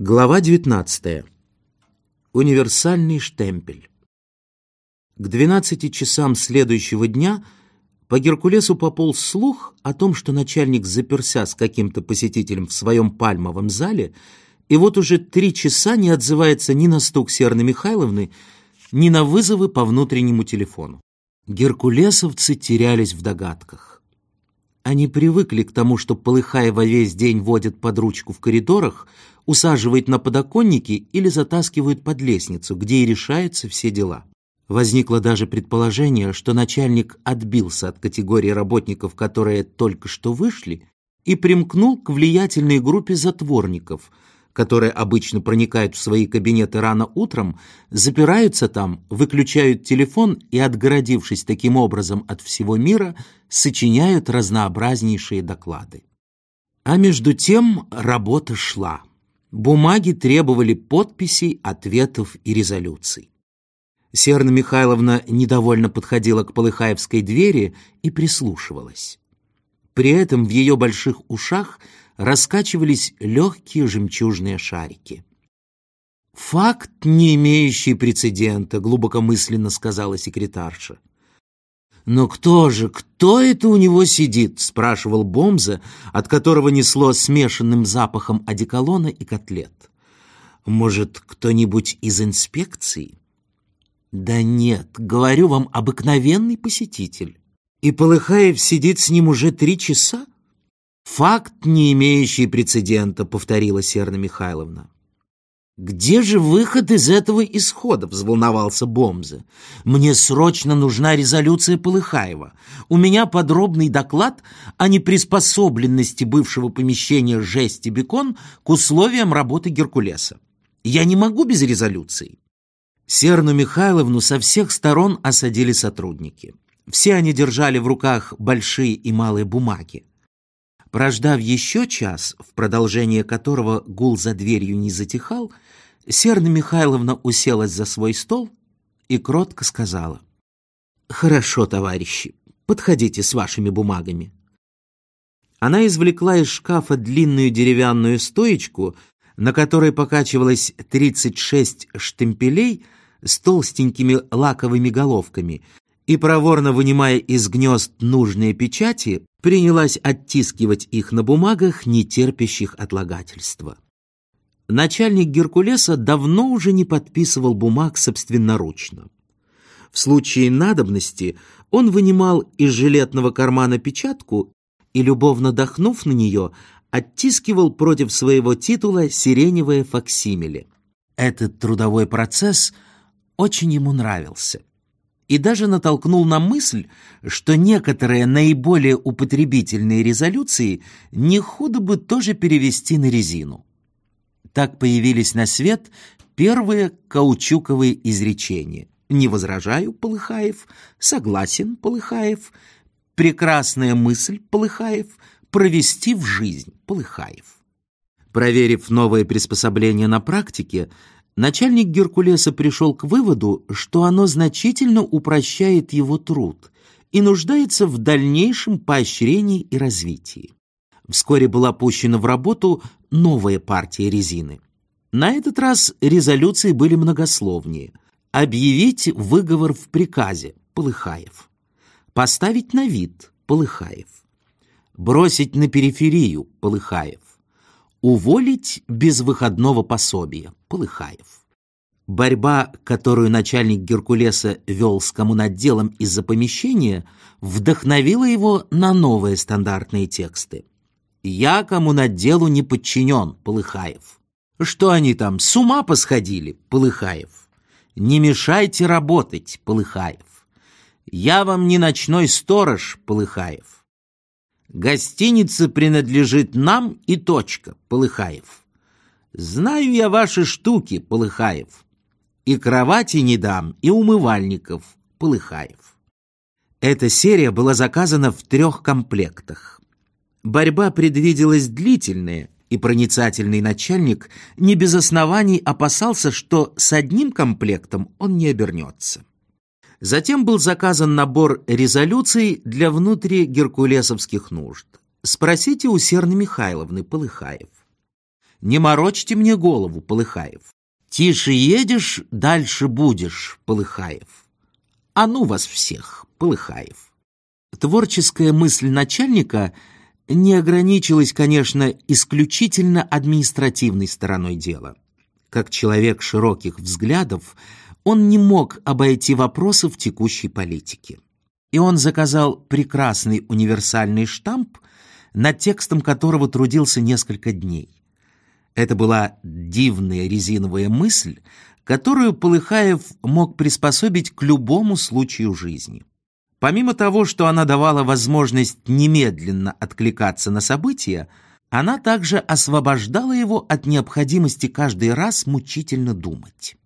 Глава 19. Универсальный штемпель. К 12 часам следующего дня по Геркулесу пополз слух о том, что начальник заперся с каким-то посетителем в своем пальмовом зале, и вот уже три часа не отзывается ни на стук Серны Михайловны, ни на вызовы по внутреннему телефону. Геркулесовцы терялись в догадках. Они привыкли к тому, что Полыхаева весь день водят под ручку в коридорах, усаживает на подоконники или затаскивают под лестницу, где и решаются все дела. Возникло даже предположение, что начальник отбился от категории работников, которые только что вышли, и примкнул к влиятельной группе затворников, которые обычно проникают в свои кабинеты рано утром, запираются там, выключают телефон и, отгородившись таким образом от всего мира, сочиняют разнообразнейшие доклады. А между тем работа шла. Бумаги требовали подписей, ответов и резолюций. Серна Михайловна недовольно подходила к Полыхаевской двери и прислушивалась. При этом в ее больших ушах раскачивались легкие жемчужные шарики. «Факт, не имеющий прецедента», — глубокомысленно сказала секретарша. «Но кто же, кто это у него сидит?» — спрашивал Бомза, от которого несло смешанным запахом одеколона и котлет. «Может, кто-нибудь из инспекции?» «Да нет, говорю вам, обыкновенный посетитель. И Полыхаев сидит с ним уже три часа?» «Факт, не имеющий прецедента», — повторила Серна Михайловна. «Где же выход из этого исхода?» — взволновался Бомза. «Мне срочно нужна резолюция Полыхаева. У меня подробный доклад о неприспособленности бывшего помещения «Жести Бекон» к условиям работы Геркулеса. Я не могу без резолюции». Серну Михайловну со всех сторон осадили сотрудники. Все они держали в руках большие и малые бумаги. Прождав еще час, в продолжение которого гул за дверью не затихал, Серна Михайловна уселась за свой стол и кротко сказала. «Хорошо, товарищи, подходите с вашими бумагами». Она извлекла из шкафа длинную деревянную стоечку, на которой покачивалось 36 штемпелей с толстенькими лаковыми головками, и, проворно вынимая из гнезд нужные печати, принялась оттискивать их на бумагах, не терпящих отлагательства. Начальник Геркулеса давно уже не подписывал бумаг собственноручно. В случае надобности он вынимал из жилетного кармана печатку и, любовно дохнув на нее, оттискивал против своего титула сиреневое факсимиле. Этот трудовой процесс очень ему нравился и даже натолкнул на мысль, что некоторые наиболее употребительные резолюции не худо бы тоже перевести на резину. Так появились на свет первые каучуковые изречения. «Не возражаю, Полыхаев», «Согласен, Полыхаев», «Прекрасная мысль, Полыхаев», «Провести в жизнь, Полыхаев». Проверив новое приспособление на практике, начальник Геркулеса пришел к выводу, что оно значительно упрощает его труд и нуждается в дальнейшем поощрении и развитии. Вскоре была пущена в работу новая партия резины. На этот раз резолюции были многословнее. Объявить выговор в приказе – Полыхаев. Поставить на вид – Полыхаев. Бросить на периферию – Полыхаев. Уволить без выходного пособия – Полыхаев. Борьба, которую начальник Геркулеса вел с коммунотделом из-за помещения, вдохновила его на новые стандартные тексты. Я кому на делу не подчинен, Полыхаев. Что они там, с ума посходили, Полыхаев? Не мешайте работать, Полыхаев. Я вам не ночной сторож, Полыхаев. Гостиница принадлежит нам и точка, Полыхаев. Знаю я ваши штуки, Полыхаев. И кровати не дам, и умывальников, Полыхаев. Эта серия была заказана в трех комплектах. Борьба предвиделась длительная, и проницательный начальник не без оснований опасался, что с одним комплектом он не обернется. Затем был заказан набор резолюций для внутригеркулесовских нужд. Спросите у Серны Михайловны Полыхаев. Не морочьте мне голову, Полыхаев. Тише едешь, дальше будешь, Полыхаев. А ну вас всех, Полыхаев. Творческая мысль начальника не ограничилась, конечно, исключительно административной стороной дела. Как человек широких взглядов, он не мог обойти вопросы в текущей политике. И он заказал прекрасный универсальный штамп, над текстом которого трудился несколько дней. Это была дивная резиновая мысль, которую Полыхаев мог приспособить к любому случаю жизни. Помимо того, что она давала возможность немедленно откликаться на события, она также освобождала его от необходимости каждый раз мучительно думать.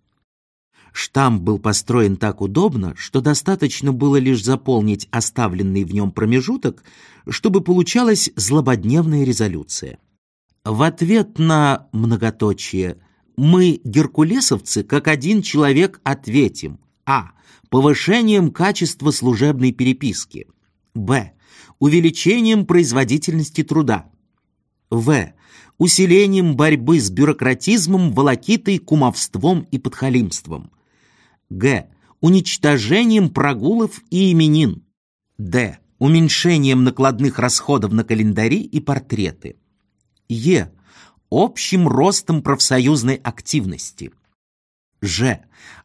Штамп был построен так удобно, что достаточно было лишь заполнить оставленный в нем промежуток, чтобы получалась злободневная резолюция. В ответ на многоточие «Мы, геркулесовцы, как один человек ответим» А. Повышением качества служебной переписки Б. Увеличением производительности труда В. Усилением борьбы с бюрократизмом, волокитой, кумовством и подхалимством Г. Уничтожением прогулов и именин. Д. Уменьшением накладных расходов на календари и портреты. Е. Общим ростом профсоюзной активности. Ж.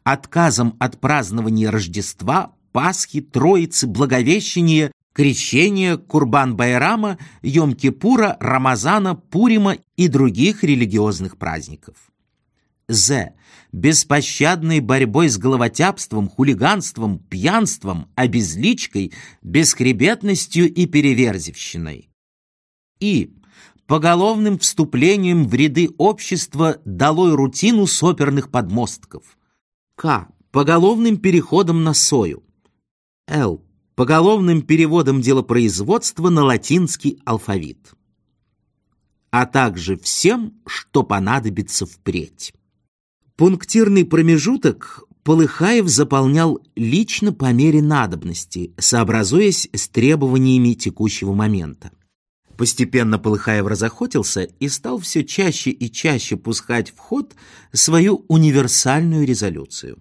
Отказом от празднования Рождества, Пасхи, Троицы, Благовещения, Крещения, Курбан-Байрама, Йом-Кипура, Рамазана, Пурима и других религиозных праздников. З. Беспощадной борьбой с головотяпством, хулиганством, пьянством, обезличкой, бесхребетностью и переверзевщиной. И. Поголовным вступлением в ряды общества долой рутину соперных подмостков. К. Поголовным переходом на сою. Л. Поголовным переводом делопроизводства на латинский алфавит. А также всем, что понадобится впредь. Пунктирный промежуток Полыхаев заполнял лично по мере надобности, сообразуясь с требованиями текущего момента. Постепенно Полыхаев разохотился и стал все чаще и чаще пускать в ход свою универсальную резолюцию.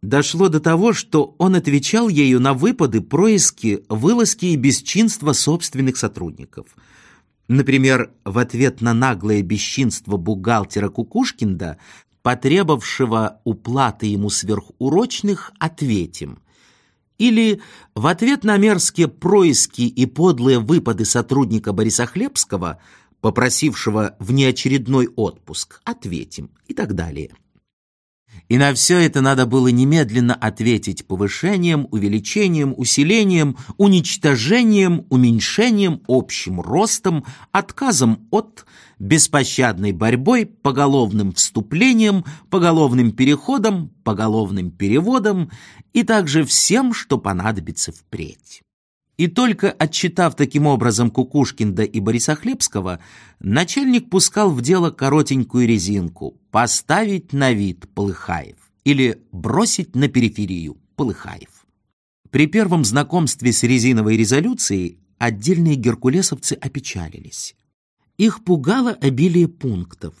Дошло до того, что он отвечал ею на выпады, происки, вылазки и бесчинства собственных сотрудников. Например, в ответ на наглое бесчинство бухгалтера Кукушкинда потребовавшего уплаты ему сверхурочных, ответим. Или в ответ на мерзкие происки и подлые выпады сотрудника Бориса Хлебского, попросившего внеочередной отпуск, ответим и так далее. И на все это надо было немедленно ответить повышением, увеличением, усилением, уничтожением, уменьшением, общим ростом, отказом от, беспощадной борьбой, поголовным вступлением, поголовным переходом, поголовным переводом и также всем, что понадобится впредь. И только отчитав таким образом Кукушкинда и Борисохлебского, начальник пускал в дело коротенькую резинку «поставить на вид Полыхаев» или «бросить на периферию Полыхаев». При первом знакомстве с резиновой резолюцией отдельные геркулесовцы опечалились. Их пугало обилие пунктов.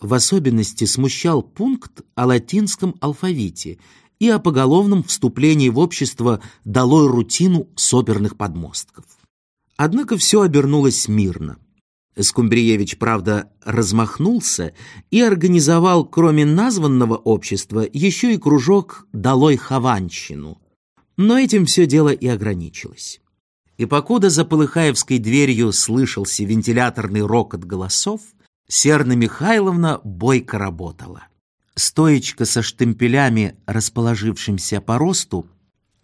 В особенности смущал пункт о латинском алфавите – и о поголовном вступлении в общество долой рутину соберных подмостков. Однако все обернулось мирно. Скумбриевич, правда, размахнулся и организовал, кроме названного общества, еще и кружок «Долой Хованщину». Но этим все дело и ограничилось. И покуда за Полыхаевской дверью слышался вентиляторный рокот голосов, Серна Михайловна бойко работала. Стоечка со штемпелями, расположившимся по росту,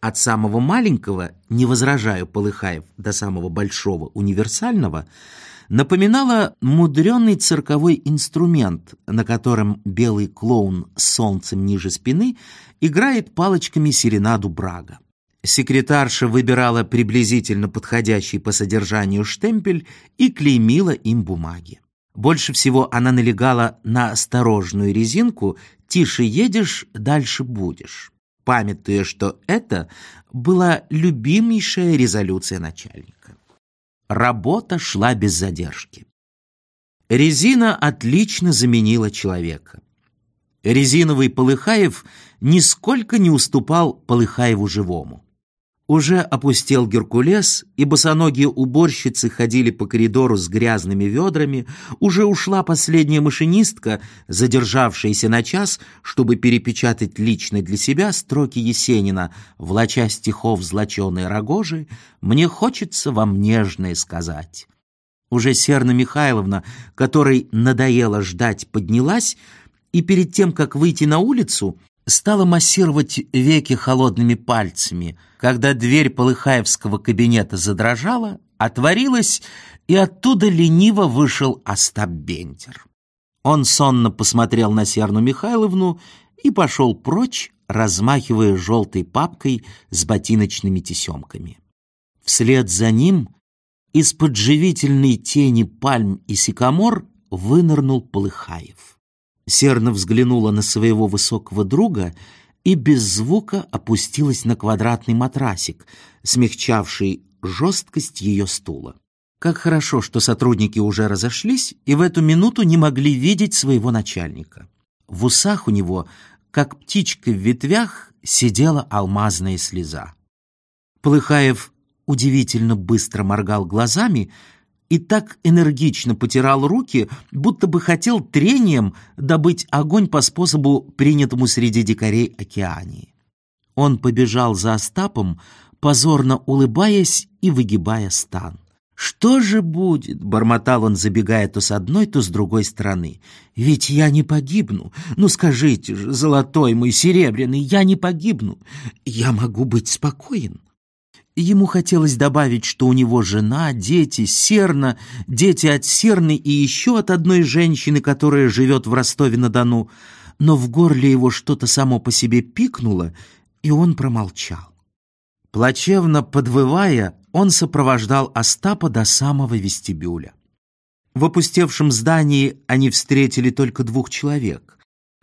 от самого маленького, не возражаю, Полыхаев, до самого большого универсального, напоминала мудренный цирковой инструмент, на котором белый клоун с солнцем ниже спины играет палочками серенаду Брага. Секретарша выбирала приблизительно подходящий по содержанию штемпель и клеймила им бумаги. Больше всего она налегала на осторожную резинку «Тише едешь, дальше будешь», памятуя, что это была любимейшая резолюция начальника. Работа шла без задержки. Резина отлично заменила человека. Резиновый Полыхаев нисколько не уступал Полыхаеву живому. Уже опустел Геркулес, и босоногие уборщицы ходили по коридору с грязными ведрами, уже ушла последняя машинистка, задержавшаяся на час, чтобы перепечатать лично для себя строки Есенина, влача стихов злоченой рогожи, «Мне хочется вам нежное сказать». Уже Серна Михайловна, которой надоело ждать, поднялась, и перед тем, как выйти на улицу, стала массировать веки холодными пальцами, когда дверь Полыхаевского кабинета задрожала, отворилась, и оттуда лениво вышел Остап Бендер. Он сонно посмотрел на Серну Михайловну и пошел прочь, размахивая желтой папкой с ботиночными тесемками. Вслед за ним из-под живительной тени пальм и сикамор вынырнул Полыхаев. Серна взглянула на своего высокого друга и без звука опустилась на квадратный матрасик, смягчавший жесткость ее стула. Как хорошо, что сотрудники уже разошлись и в эту минуту не могли видеть своего начальника. В усах у него, как птичка в ветвях, сидела алмазная слеза. Полыхаев удивительно быстро моргал глазами, и так энергично потирал руки, будто бы хотел трением добыть огонь по способу, принятому среди дикарей океании. Он побежал за Остапом, позорно улыбаясь и выгибая стан. «Что же будет?» — бормотал он, забегая то с одной, то с другой стороны. «Ведь я не погибну. Ну скажите же, золотой мой, серебряный, я не погибну. Я могу быть спокоен. Ему хотелось добавить, что у него жена, дети, Серна, дети от Серны и еще от одной женщины, которая живет в Ростове-на-Дону, но в горле его что-то само по себе пикнуло, и он промолчал. Плачевно подвывая, он сопровождал Остапа до самого вестибюля. В опустевшем здании они встретили только двух человек.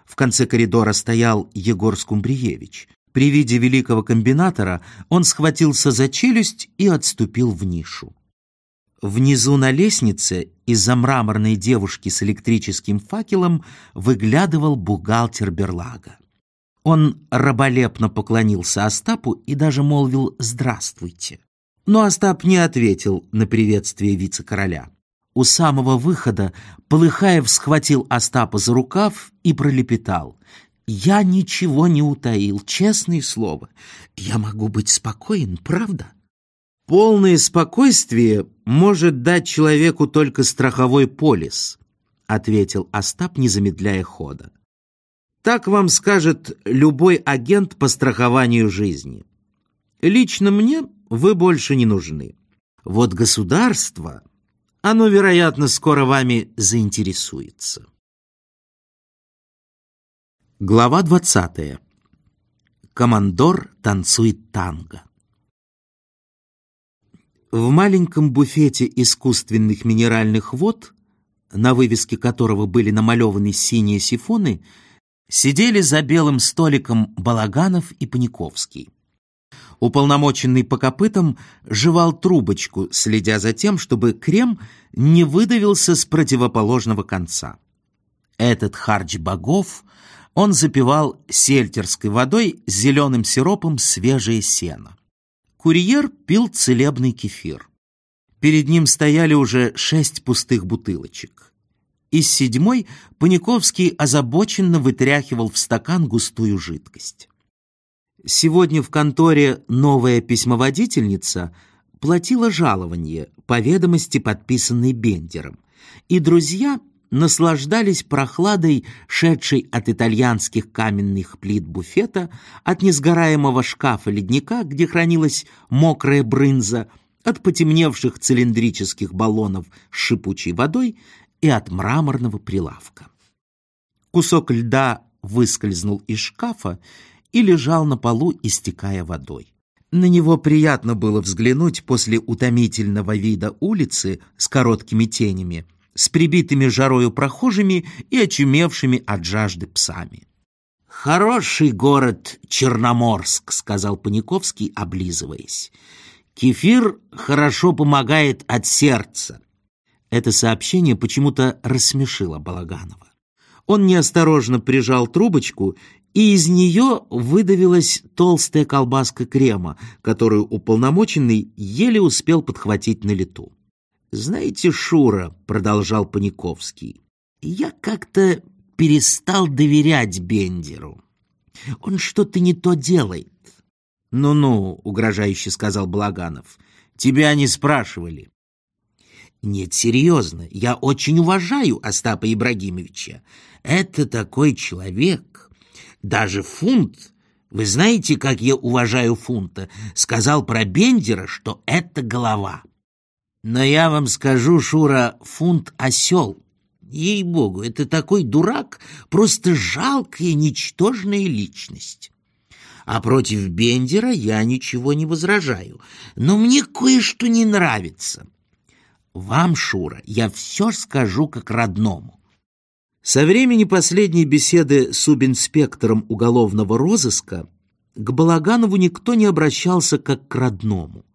В конце коридора стоял Егор Скумбриевич. При виде великого комбинатора он схватился за челюсть и отступил в нишу. Внизу на лестнице из-за мраморной девушки с электрическим факелом выглядывал бухгалтер Берлага. Он раболепно поклонился Остапу и даже молвил «Здравствуйте». Но Остап не ответил на приветствие вице-короля. У самого выхода Полыхаев схватил Остапа за рукав и пролепетал. Я ничего не утаил, честное слово. Я могу быть спокоен, правда? Полное спокойствие может дать человеку только страховой полис, ответил Остап, не замедляя хода. Так вам скажет любой агент по страхованию жизни. Лично мне вы больше не нужны. Вот государство, оно, вероятно, скоро вами заинтересуется. Глава 20. Командор танцует танго. В маленьком буфете искусственных минеральных вод, на вывеске которого были намалеваны синие сифоны, сидели за белым столиком Балаганов и Паниковский. Уполномоченный по копытам жевал трубочку, следя за тем, чтобы крем не выдавился с противоположного конца. Этот харч богов — он запивал сельтерской водой с зеленым сиропом свежее сено. Курьер пил целебный кефир. Перед ним стояли уже шесть пустых бутылочек. Из седьмой Паниковский озабоченно вытряхивал в стакан густую жидкость. Сегодня в конторе новая письмоводительница платила жалование по ведомости, подписанной Бендером, и друзья наслаждались прохладой, шедшей от итальянских каменных плит буфета, от несгораемого шкафа ледника, где хранилась мокрая брынза, от потемневших цилиндрических баллонов с шипучей водой и от мраморного прилавка. Кусок льда выскользнул из шкафа и лежал на полу, истекая водой. На него приятно было взглянуть после утомительного вида улицы с короткими тенями, с прибитыми жарою прохожими и очумевшими от жажды псами. «Хороший город Черноморск», — сказал Паниковский, облизываясь. «Кефир хорошо помогает от сердца. Это сообщение почему-то рассмешило Балаганова. Он неосторожно прижал трубочку, и из нее выдавилась толстая колбаска крема, которую уполномоченный еле успел подхватить на лету. «Знаете, Шура», — продолжал Паниковский, — «я как-то перестал доверять Бендеру. Он что-то не то делает». «Ну-ну», — угрожающе сказал Благанов, — «тебя не спрашивали». «Нет, серьезно, я очень уважаю Остапа Ибрагимовича. Это такой человек. Даже Фунт, вы знаете, как я уважаю Фунта, сказал про Бендера, что это голова». Но я вам скажу, Шура, фунт осел. Ей-богу, это такой дурак, просто жалкая, ничтожная личность. А против Бендера я ничего не возражаю. Но мне кое-что не нравится. Вам, Шура, я все скажу как родному. Со времени последней беседы с субинспектором уголовного розыска к Балаганову никто не обращался как к родному.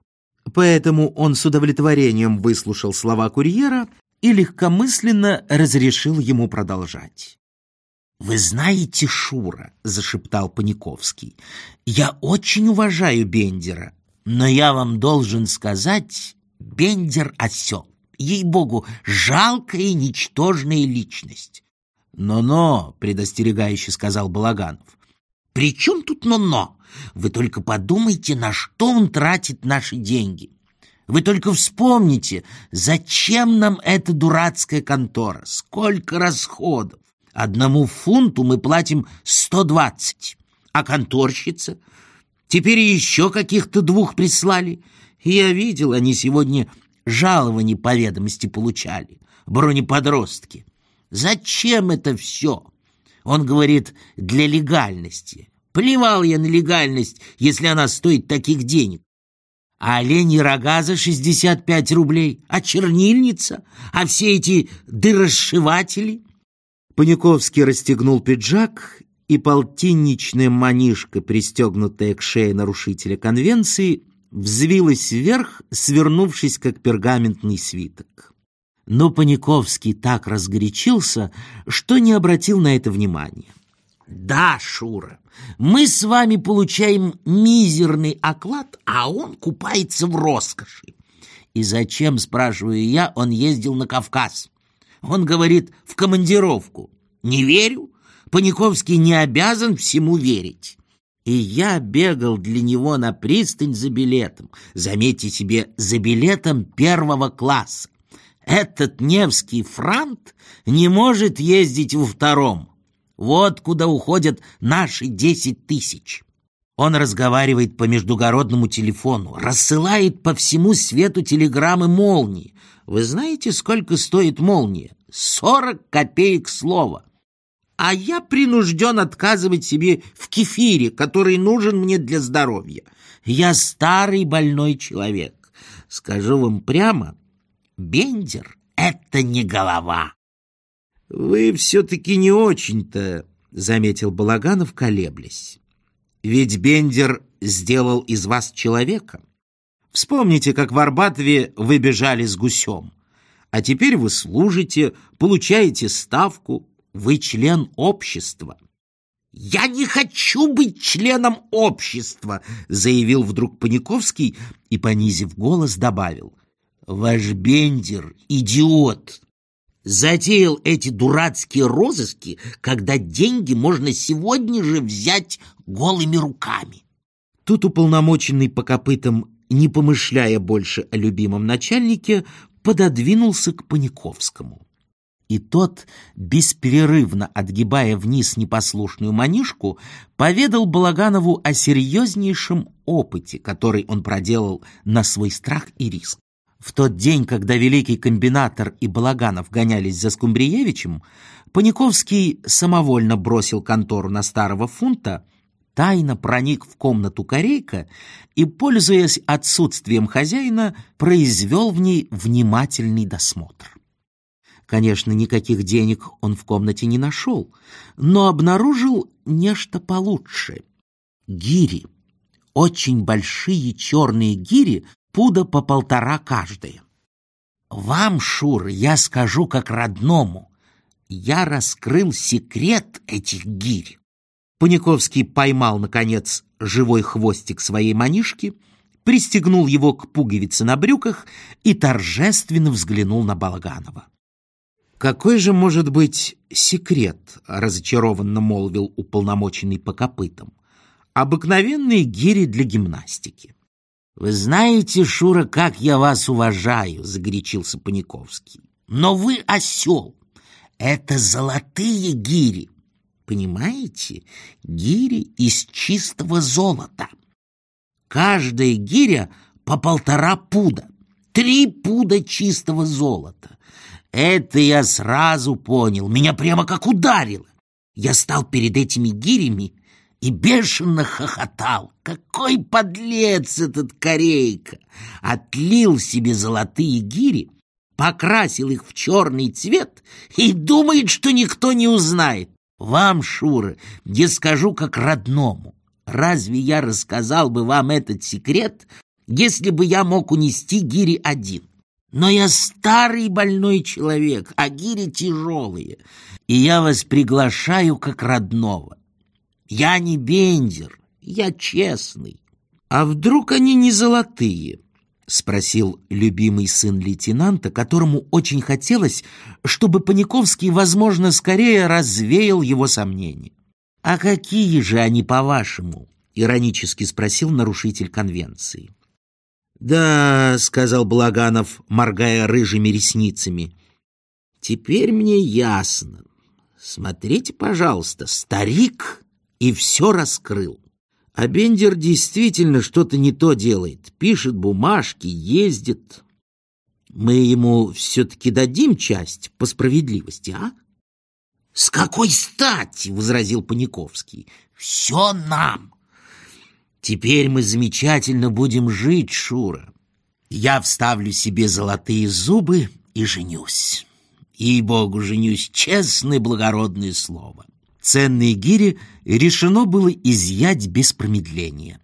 Поэтому он с удовлетворением выслушал слова курьера и легкомысленно разрешил ему продолжать. «Вы знаете Шура», — зашептал Паниковский, — «я очень уважаю Бендера, но я вам должен сказать, Бендер — осел. Ей-богу, жалкая и ничтожная личность». «Но-но», — предостерегающе сказал Балаганов. «При чем тут но-но? Вы только подумайте, на что он тратит наши деньги. Вы только вспомните, зачем нам эта дурацкая контора, сколько расходов. Одному фунту мы платим 120, а конторщица? Теперь еще каких-то двух прислали. Я видел, они сегодня жалования по ведомости получали, бронеподростки. Зачем это все? Он говорит, для легальности. Плевал я на легальность, если она стоит таких денег. А оленьи рога за 65 рублей, а чернильница, а все эти дыросшиватели. Паниковский расстегнул пиджак, и полтинничная манишка, пристегнутая к шее нарушителя конвенции, взвилась вверх, свернувшись, как пергаментный свиток. Но Паниковский так разгорячился, что не обратил на это внимания. Да, Шура, мы с вами получаем мизерный оклад, а он купается в роскоши. И зачем, спрашиваю я, он ездил на Кавказ? Он говорит, в командировку. Не верю. Паниковский не обязан всему верить. И я бегал для него на пристань за билетом. Заметьте себе, за билетом первого класса. Этот Невский франт не может ездить во втором. Вот куда уходят наши десять тысяч. Он разговаривает по междугородному телефону, рассылает по всему свету телеграммы молнии. Вы знаете, сколько стоит молния? Сорок копеек слова. А я принужден отказывать себе в кефире, который нужен мне для здоровья. Я старый больной человек. Скажу вам прямо, Бендер — это не голова. «Вы все-таки не очень-то», — заметил Балаганов, колеблясь. «Ведь Бендер сделал из вас человека. Вспомните, как в Арбатове вы бежали с гусем. А теперь вы служите, получаете ставку, вы член общества». «Я не хочу быть членом общества», — заявил вдруг Паниковский и, понизив голос, добавил. «Ваш Бендер — идиот» затеял эти дурацкие розыски, когда деньги можно сегодня же взять голыми руками. Тут уполномоченный по копытам, не помышляя больше о любимом начальнике, пододвинулся к Паниковскому. И тот, бесперерывно отгибая вниз непослушную манишку, поведал Балаганову о серьезнейшем опыте, который он проделал на свой страх и риск. В тот день, когда великий комбинатор и Балаганов гонялись за Скумбриевичем, Паниковский самовольно бросил контору на старого фунта, тайно проник в комнату корейка и, пользуясь отсутствием хозяина, произвел в ней внимательный досмотр. Конечно, никаких денег он в комнате не нашел, но обнаружил нечто получше. Гири, очень большие черные гири пуда по полтора каждая. Вам, Шур, я скажу как родному. Я раскрыл секрет этих гирь. Паниковский поймал, наконец, живой хвостик своей манишки, пристегнул его к пуговице на брюках и торжественно взглянул на Балаганова. «Какой же может быть секрет?» — разочарованно молвил уполномоченный по копытам. «Обыкновенные гири для гимнастики». «Вы знаете, Шура, как я вас уважаю», — загорячился Паниковский. «Но вы осел. Это золотые гири. Понимаете? Гири из чистого золота. Каждая гиря по полтора пуда. Три пуда чистого золота. Это я сразу понял. Меня прямо как ударило. Я стал перед этими гирями и бешено хохотал. Какой подлец этот корейка! Отлил себе золотые гири, покрасил их в черный цвет и думает, что никто не узнает. Вам, Шура, я скажу как родному. Разве я рассказал бы вам этот секрет, если бы я мог унести гири один? Но я старый больной человек, а гири тяжелые, и я вас приглашаю как родного. Я не бендер, я честный. А вдруг они не золотые? Спросил любимый сын лейтенанта, которому очень хотелось, чтобы Паниковский, возможно, скорее развеял его сомнения. «А какие же они, по-вашему?» — иронически спросил нарушитель конвенции. «Да», — сказал Благанов, моргая рыжими ресницами, — «теперь мне ясно. Смотрите, пожалуйста, старик и все раскрыл. А Бендер действительно что-то не то делает. Пишет бумажки, ездит. Мы ему все-таки дадим часть по справедливости, а? «С какой стати?» — возразил Паниковский. «Все нам!» «Теперь мы замечательно будем жить, Шура. Я вставлю себе золотые зубы и женюсь. И богу женюсь, честное благородное слово ценные гири решено было изъять без промедления.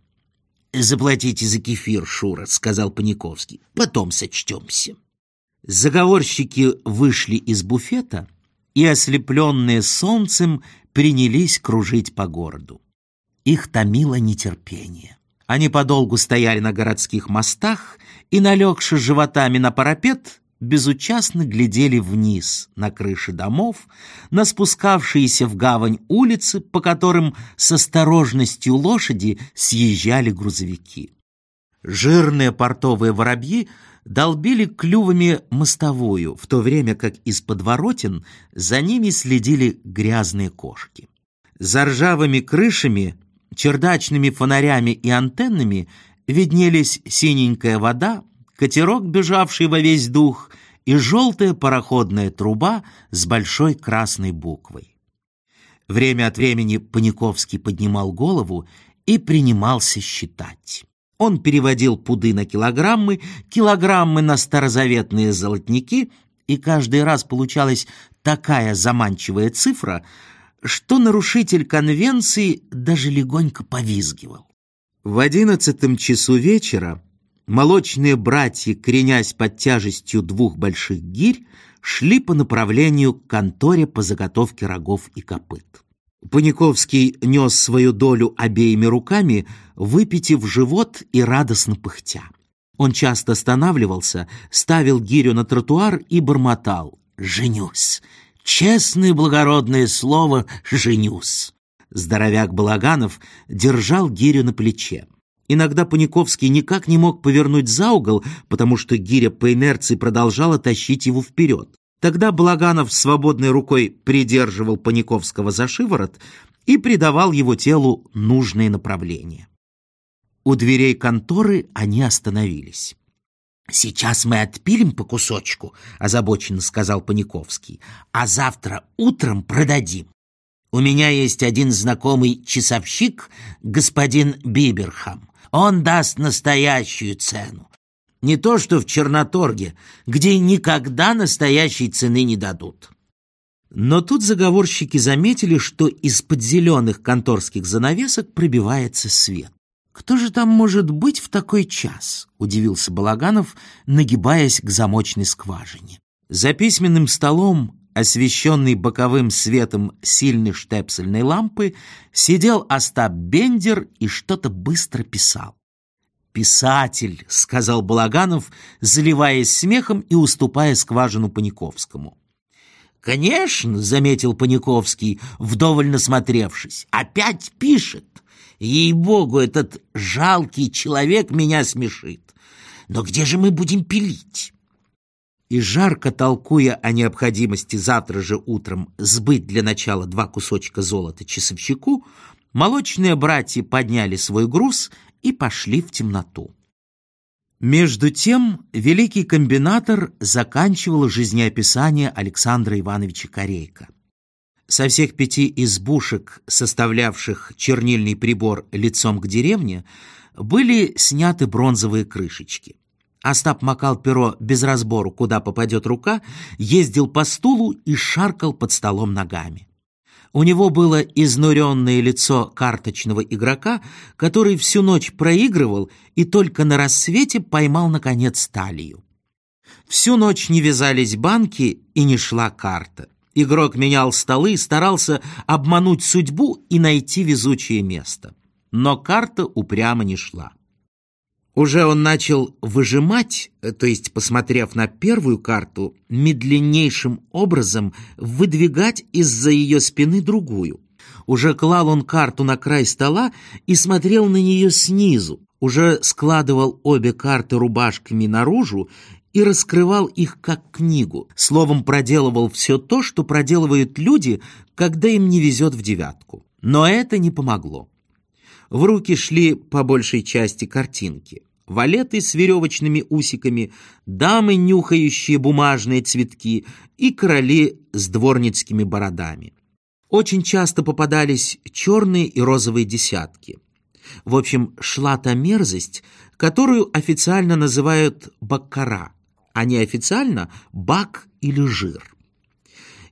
«Заплатите за кефир, Шура», — сказал Паниковский. «Потом сочтемся». Заговорщики вышли из буфета и, ослепленные солнцем, принялись кружить по городу. Их томило нетерпение. Они подолгу стояли на городских мостах и, налегши животами на парапет, безучастно глядели вниз на крыши домов, на спускавшиеся в гавань улицы, по которым с осторожностью лошади съезжали грузовики. Жирные портовые воробьи долбили клювами мостовую, в то время как из подворотен за ними следили грязные кошки. За ржавыми крышами, чердачными фонарями и антеннами виднелись синенькая вода, катерок, бежавший во весь дух, и желтая пароходная труба с большой красной буквой. Время от времени Паниковский поднимал голову и принимался считать. Он переводил пуды на килограммы, килограммы на старозаветные золотники, и каждый раз получалась такая заманчивая цифра, что нарушитель конвенции даже легонько повизгивал. В одиннадцатом часу вечера молочные братья, кренясь под тяжестью двух больших гирь, шли по направлению к конторе по заготовке рогов и копыт. Паниковский нес свою долю обеими руками, выпитив живот и радостно пыхтя. Он часто останавливался, ставил гирю на тротуар и бормотал «Женюсь! Честное благородное слово «женюсь!» Здоровяк Балаганов держал гирю на плече. Иногда Паниковский никак не мог повернуть за угол, потому что гиря по инерции продолжала тащить его вперед. Тогда Благанов свободной рукой придерживал Паниковского за шиворот и придавал его телу нужное направление. У дверей конторы они остановились. «Сейчас мы отпилим по кусочку», — озабоченно сказал Паниковский, «а завтра утром продадим. У меня есть один знакомый часовщик, господин Биберхам. Он даст настоящую цену. Не то, что в Черноторге, где никогда настоящей цены не дадут. Но тут заговорщики заметили, что из-под зеленых конторских занавесок пробивается свет. «Кто же там может быть в такой час?» — удивился Балаганов, нагибаясь к замочной скважине. За письменным столом, освещенный боковым светом сильной штепсельной лампы, сидел Остап Бендер и что-то быстро писал. «Писатель», — сказал Балаганов, заливаясь смехом и уступая скважину Паниковскому. «Конечно», — заметил Паниковский, вдоволь насмотревшись, — «опять пишет. Ей-богу, этот жалкий человек меня смешит. Но где же мы будем пилить?» И жарко толкуя о необходимости завтра же утром сбыть для начала два кусочка золота часовщику, молочные братья подняли свой груз и пошли в темноту. Между тем великий комбинатор заканчивал жизнеописание Александра Ивановича Корейка. Со всех пяти избушек, составлявших чернильный прибор лицом к деревне, были сняты бронзовые крышечки. Остап макал перо без разбору, куда попадет рука, ездил по стулу и шаркал под столом ногами. У него было изнуренное лицо карточного игрока, который всю ночь проигрывал и только на рассвете поймал, наконец, талию. Всю ночь не вязались банки и не шла карта. Игрок менял столы, старался обмануть судьбу и найти везучее место. Но карта упрямо не шла. Уже он начал выжимать, то есть, посмотрев на первую карту, медленнейшим образом выдвигать из-за ее спины другую. Уже клал он карту на край стола и смотрел на нее снизу. Уже складывал обе карты рубашками наружу и раскрывал их как книгу. Словом, проделывал все то, что проделывают люди, когда им не везет в девятку. Но это не помогло. В руки шли по большей части картинки. Валеты с веревочными усиками, дамы, нюхающие бумажные цветки и короли с дворницкими бородами. Очень часто попадались черные и розовые десятки. В общем, шла та мерзость, которую официально называют баккара – а неофициально бак или жир.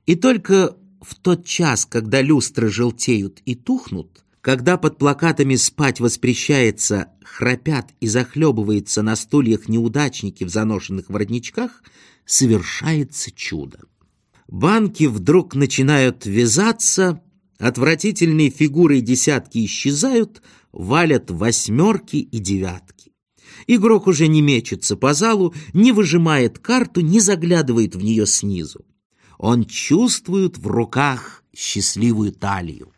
И только в тот час, когда люстры желтеют и тухнут, когда под плакатами «спать воспрещается», храпят и захлебываются на стульях неудачники в заношенных воротничках, совершается чудо. Банки вдруг начинают вязаться, отвратительные фигуры десятки исчезают, валят восьмерки и девятки. Игрок уже не мечется по залу, не выжимает карту, не заглядывает в нее снизу. Он чувствует в руках счастливую талию.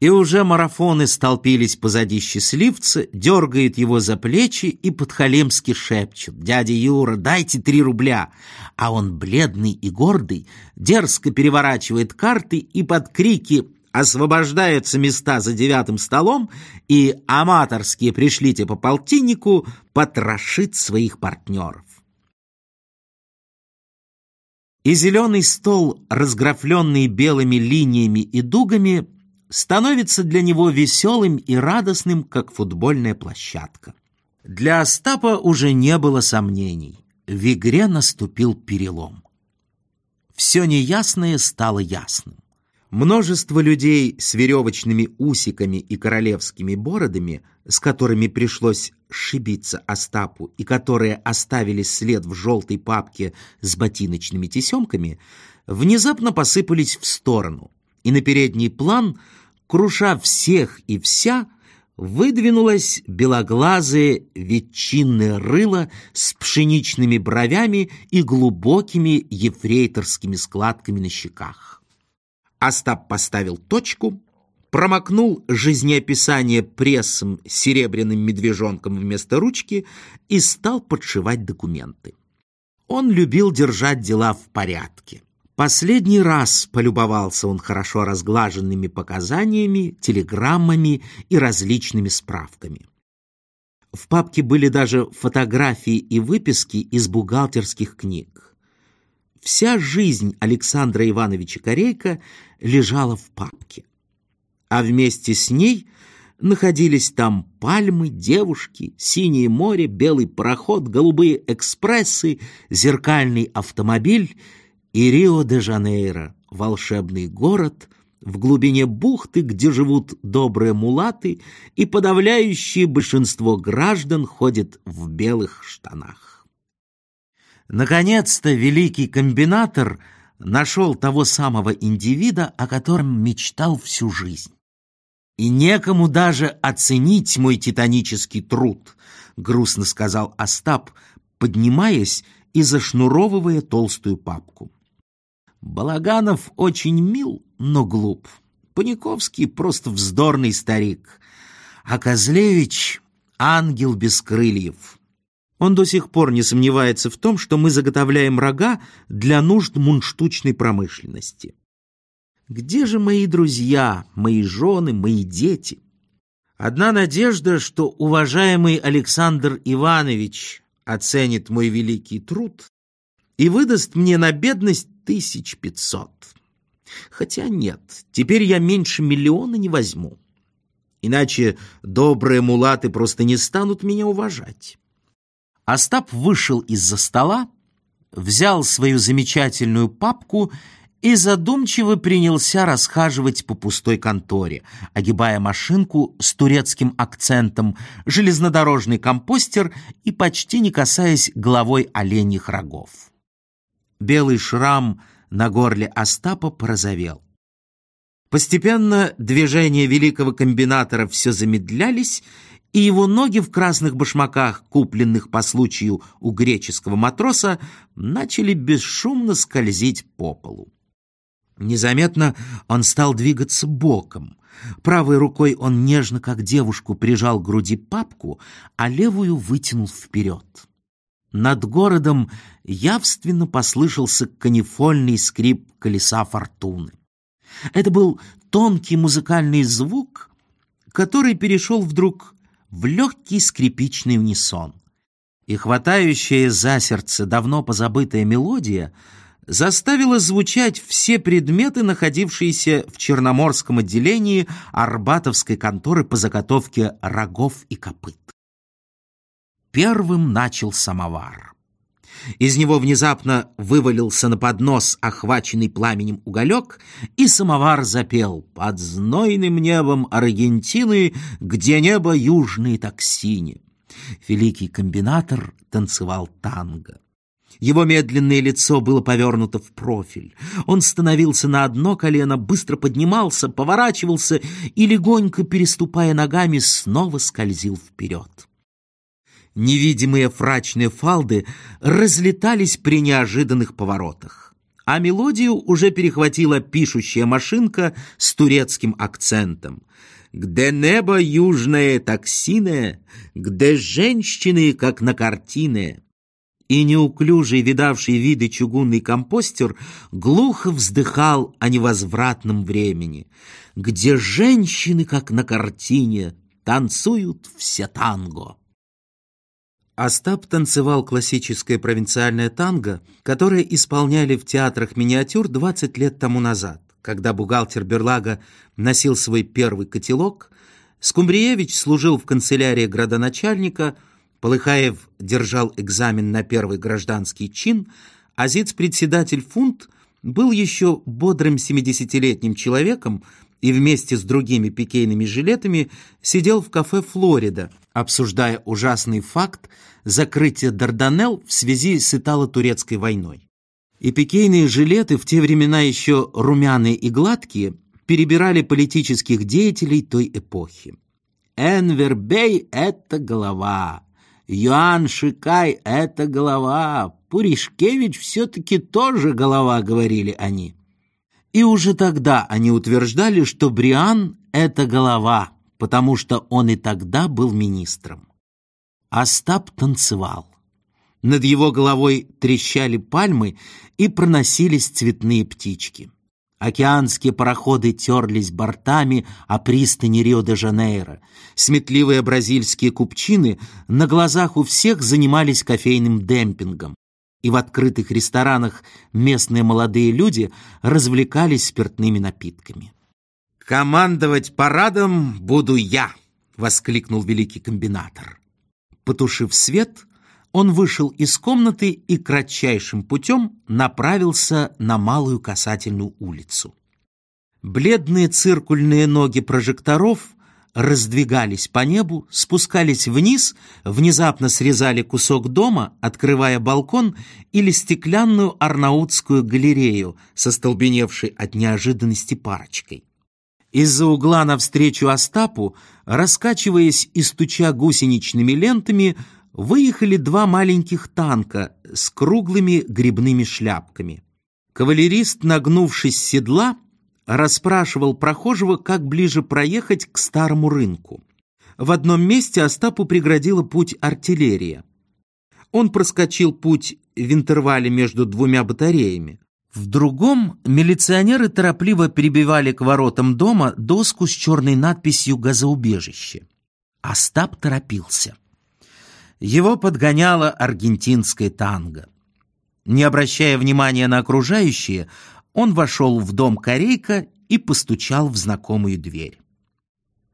И уже марафоны столпились позади счастливца, дергает его за плечи и подхалимски шепчут. «Дядя Юра, дайте три рубля!» А он, бледный и гордый, дерзко переворачивает карты и под крики освобождаются места за девятым столом, и аматорские пришлите по полтиннику потрошит своих партнеров. И зеленый стол, разграфленный белыми линиями и дугами, становится для него веселым и радостным, как футбольная площадка. Для Остапа уже не было сомнений. В игре наступил перелом. Все неясное стало ясным. Множество людей с веревочными усиками и королевскими бородами, с которыми пришлось шибиться Остапу и которые оставили след в желтой папке с ботиночными тесемками, внезапно посыпались в сторону, и на передний план, круша всех и вся, выдвинулось белоглазое ветчинное рыло с пшеничными бровями и глубокими ефрейторскими складками на щеках. Остап поставил точку, промокнул жизнеописание прессом серебряным медвежонком вместо ручки и стал подшивать документы. Он любил держать дела в порядке. Последний раз полюбовался он хорошо разглаженными показаниями, телеграммами и различными справками. В папке были даже фотографии и выписки из бухгалтерских книг. Вся жизнь Александра Ивановича Корейка лежала в папке. А вместе с ней находились там пальмы, девушки, синее море, белый пароход, голубые экспрессы, зеркальный автомобиль и Рио-де-Жанейро, волшебный город в глубине бухты, где живут добрые мулаты, и подавляющее большинство граждан ходит в белых штанах. Наконец-то великий комбинатор нашел того самого индивида, о котором мечтал всю жизнь. «И некому даже оценить мой титанический труд», — грустно сказал Остап, поднимаясь и зашнуровывая толстую папку. Балаганов очень мил, но глуп. Паниковский просто вздорный старик. А Козлевич — ангел без крыльев. Он до сих пор не сомневается в том, что мы заготовляем рога для нужд мунштучной промышленности. Где же мои друзья, мои жены, мои дети? Одна надежда, что уважаемый Александр Иванович оценит мой великий труд и выдаст мне на бедность тысяч пятьсот. Хотя нет, теперь я меньше миллиона не возьму. Иначе добрые мулаты просто не станут меня уважать. Остап вышел из-за стола, взял свою замечательную папку и задумчиво принялся расхаживать по пустой конторе, огибая машинку с турецким акцентом, железнодорожный компостер и почти не касаясь головой оленьих рогов. Белый шрам на горле Остапа порозовел. Постепенно движения великого комбинатора все замедлялись, и его ноги в красных башмаках, купленных по случаю у греческого матроса, начали бесшумно скользить по полу. Незаметно он стал двигаться боком. Правой рукой он нежно, как девушку, прижал к груди папку, а левую вытянул вперед. Над городом явственно послышался канифольный скрип колеса фортуны. Это был тонкий музыкальный звук, который перешел вдруг в легкий скрипичный унисон. И хватающая за сердце давно позабытая мелодия заставила звучать все предметы, находившиеся в Черноморском отделении Арбатовской конторы по заготовке рогов и копыт. Первым начал самовар. Из него внезапно вывалился на поднос охваченный пламенем уголек, и самовар запел «Под знойным небом Аргентины, где небо южные так сине». Великий комбинатор танцевал танго. Его медленное лицо было повернуто в профиль. Он становился на одно колено, быстро поднимался, поворачивался и, легонько переступая ногами, снова скользил вперед. Невидимые фрачные фалды разлетались при неожиданных поворотах. А мелодию уже перехватила пишущая машинка с турецким акцентом. «Где небо южное, так синое, где женщины, как на картине». И неуклюжий, видавший виды чугунный компостер глухо вздыхал о невозвратном времени, где женщины, как на картине, танцуют все танго. Остап танцевал классическое провинциальное танго, которое исполняли в театрах миниатюр 20 лет тому назад, когда бухгалтер Берлага носил свой первый котелок, Скумбриевич служил в канцелярии градоначальника, Полыхаев держал экзамен на первый гражданский чин, а зиц-председатель Фунт был еще бодрым 70-летним человеком, и вместе с другими пикейными жилетами сидел в кафе «Флорида», обсуждая ужасный факт закрытия Дарданелл в связи с итало-турецкой войной. И пикейные жилеты, в те времена еще румяные и гладкие, перебирали политических деятелей той эпохи. Энвер Бей — это голова, Йоанн Шикай — это голова, Пуришкевич все-таки тоже голова, говорили они. И уже тогда они утверждали, что Бриан — это голова, потому что он и тогда был министром. Остап танцевал. Над его головой трещали пальмы и проносились цветные птички. Океанские пароходы терлись бортами о пристани Рио-де-Жанейро. Сметливые бразильские купчины на глазах у всех занимались кофейным демпингом и в открытых ресторанах местные молодые люди развлекались спиртными напитками. «Командовать парадом буду я!» — воскликнул великий комбинатор. Потушив свет, он вышел из комнаты и кратчайшим путем направился на Малую Касательную улицу. Бледные циркульные ноги прожекторов раздвигались по небу, спускались вниз, внезапно срезали кусок дома, открывая балкон или стеклянную арнаутскую галерею со столбеневшей от неожиданности парочкой. Из-за угла навстречу Остапу, раскачиваясь и стуча гусеничными лентами, выехали два маленьких танка с круглыми грибными шляпками. Кавалерист, нагнувшись с седла, расспрашивал прохожего, как ближе проехать к старому рынку. В одном месте Остапу преградила путь артиллерия. Он проскочил путь в интервале между двумя батареями. В другом милиционеры торопливо перебивали к воротам дома доску с черной надписью «Газоубежище». Остап торопился. Его подгоняла аргентинская танго. Не обращая внимания на окружающие, он вошел в дом Корейка и постучал в знакомую дверь.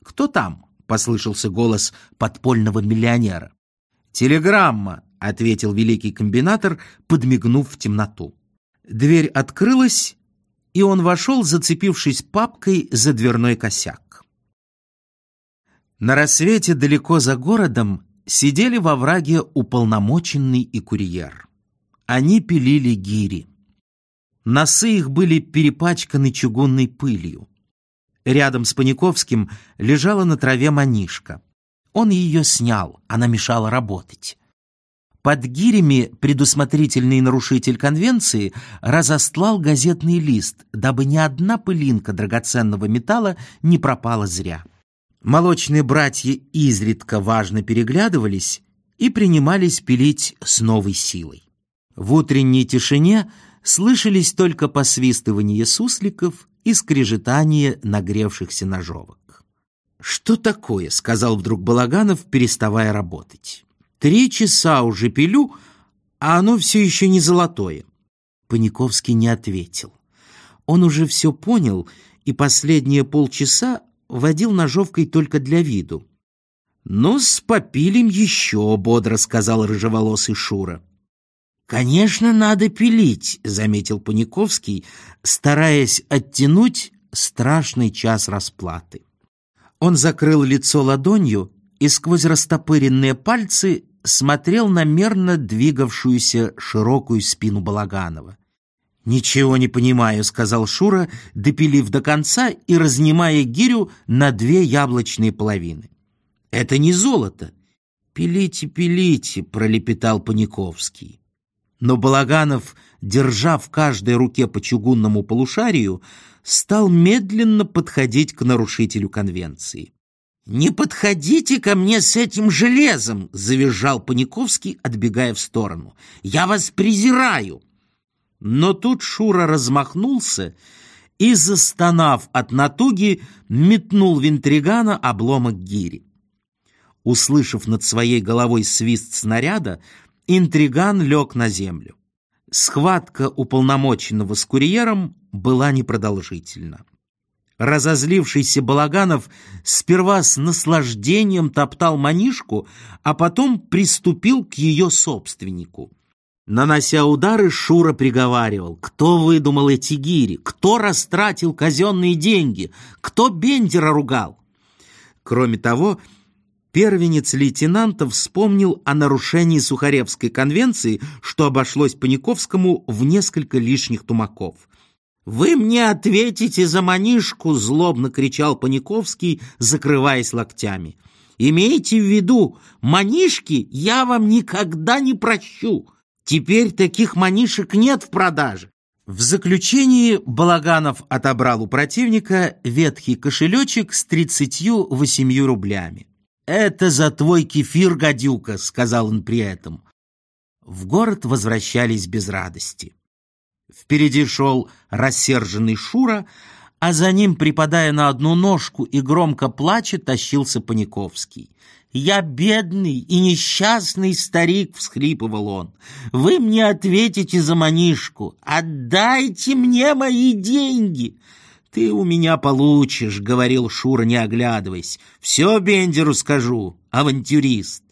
«Кто там?» — послышался голос подпольного миллионера. «Телеграмма», — ответил великий комбинатор, подмигнув в темноту. Дверь открылась, и он вошел, зацепившись папкой за дверной косяк. На рассвете далеко за городом сидели во враге уполномоченный и курьер. Они пилили гири. Носы их были перепачканы чугунной пылью. Рядом с Паниковским лежала на траве манишка. Он ее снял, она мешала работать. Под гирями предусмотрительный нарушитель конвенции разостлал газетный лист, дабы ни одна пылинка драгоценного металла не пропала зря. Молочные братья изредка важно переглядывались и принимались пилить с новой силой. В утренней тишине слышались только посвистывание сусликов и скрежетание нагревшихся ножовок. «Что такое?» — сказал вдруг Балаганов, переставая работать. «Три часа уже пилю, а оно все еще не золотое». Паниковский не ответил. Он уже все понял и последние полчаса водил ножовкой только для виду. «Ну, попилим еще», — бодро сказал рыжеволосый Шура. «Конечно, надо пилить», — заметил Паниковский, стараясь оттянуть страшный час расплаты. Он закрыл лицо ладонью и сквозь растопыренные пальцы смотрел на мерно двигавшуюся широкую спину Балаганова. «Ничего не понимаю», — сказал Шура, допилив до конца и разнимая гирю на две яблочные половины. «Это не золото». «Пилите, пилите», — пролепетал Паниковский. Но Балаганов, держа в каждой руке по чугунному полушарию, стал медленно подходить к нарушителю конвенции. «Не подходите ко мне с этим железом!» — завизжал Паниковский, отбегая в сторону. «Я вас презираю!» Но тут Шура размахнулся и, застонав от натуги, метнул в интригана обломок гири. Услышав над своей головой свист снаряда, интриган лег на землю. Схватка уполномоченного с курьером была непродолжительна. Разозлившийся Балаганов сперва с наслаждением топтал манишку, а потом приступил к ее собственнику. Нанося удары, Шура приговаривал, кто выдумал эти гири, кто растратил казенные деньги, кто Бендера ругал. Кроме того, Первенец лейтенанта вспомнил о нарушении Сухаревской конвенции, что обошлось Паниковскому в несколько лишних тумаков. «Вы мне ответите за манишку!» — злобно кричал Паниковский, закрываясь локтями. «Имейте в виду, манишки я вам никогда не прощу. Теперь таких манишек нет в продаже». В заключении Балаганов отобрал у противника ветхий кошелечек с тридцатью восемью рублями. «Это за твой кефир, гадюка», — сказал он при этом. В город возвращались без радости. Впереди шел рассерженный Шура, а за ним, припадая на одну ножку и громко плача, тащился Паниковский. «Я бедный и несчастный старик», — всхлипывал он. «Вы мне ответите за манишку. Отдайте мне мои деньги!» «Ты у меня получишь», — говорил Шура, не оглядываясь. «Все Бендеру скажу, авантюрист».